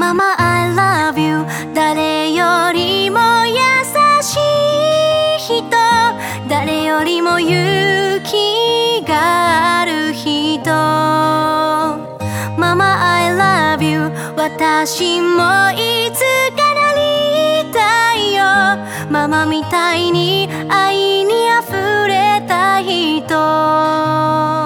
ママ I love you 誰よりも優しい人。誰よりも勇気がある人。ママ I love you 私もいつかなりたいよ。ママみたいに愛に溢れた人。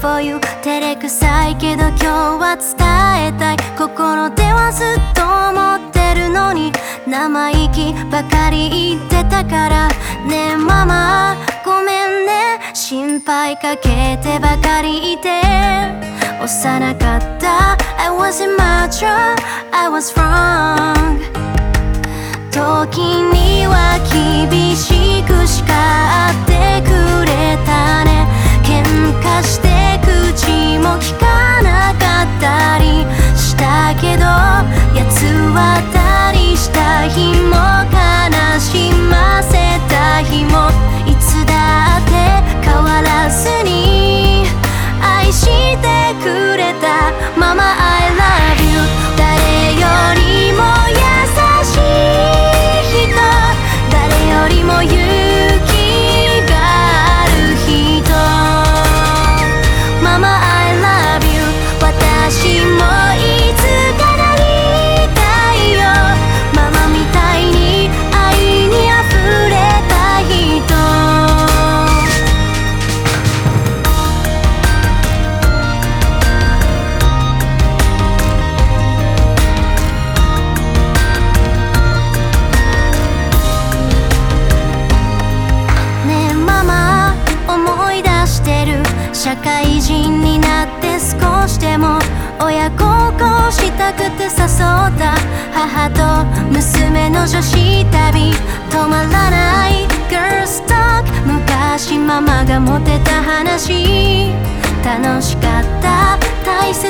For you 照れくさいけど今日は伝えたい。心ではずっと思ってるのに。生意気ばかり言ってたから。ねえママごめんね。心配かけてばかりいて。幼かった。I was immature I was wrong. 社会人になって少しでも親孝行したくて誘った母と娘の女子旅。止まらない Girls Talk 昔ママがモテた話。楽しかった。大切